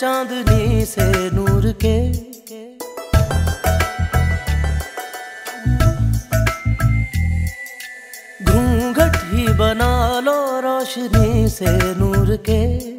चांदनी से नूर के। घूंघट ही बना लो रोशनी से नूर के।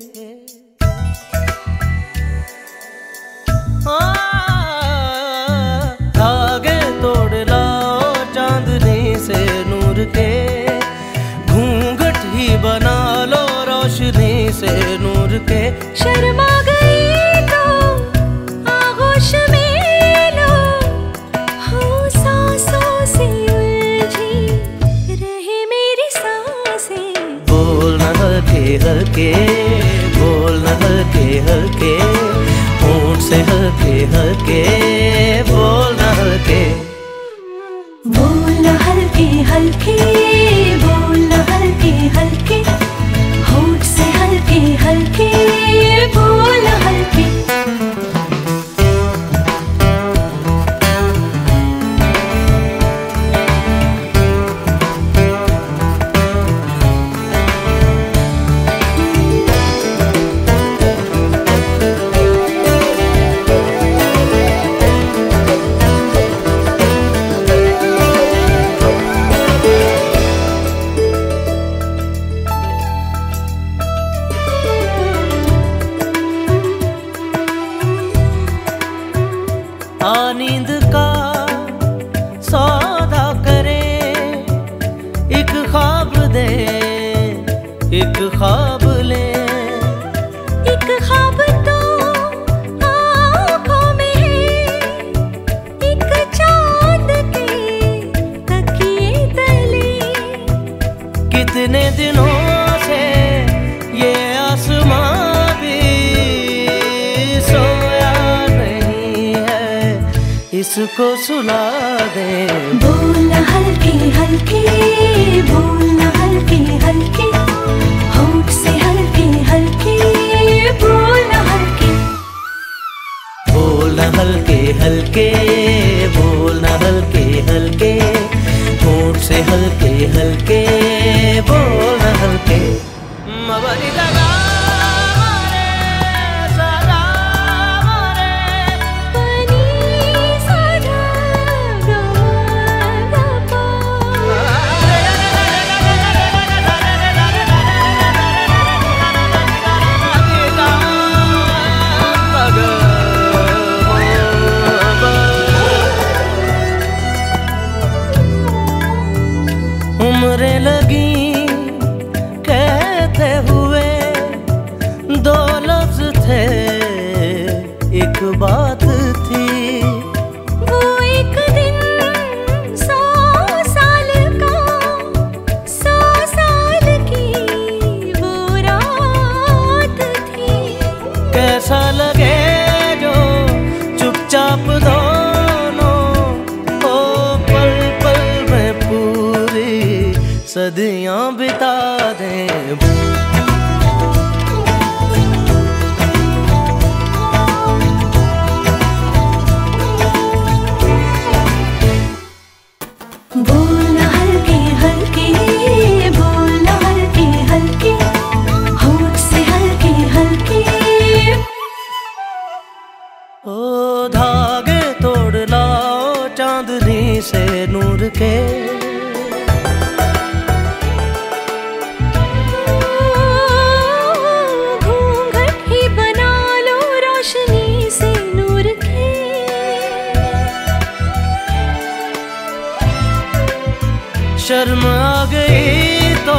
हल्के होंठ से हल्के हल्के बोलना हल्के। बोलना हल्के हल्के। आ नींद का सौदा करे। एक ख्वाब दे एक ख्वाब ले। एक ख्वाब इसको सुला दे। बोल हल्के हल्के बोल हल्के हल्के। होठ से हल्के हल्के बोल हल्के। बोल हल्के हल्के बोल हल्के हल्के। होठ से हल्के हल्के। चुपचाप दोनों ओ पल पल में पूरी सदियाँ बिता दें। बोल धागे तोड़ लाओ चांदनी से नूर के। घूंघट बना लो रोशनी से नूर के। शर्म आ गई तो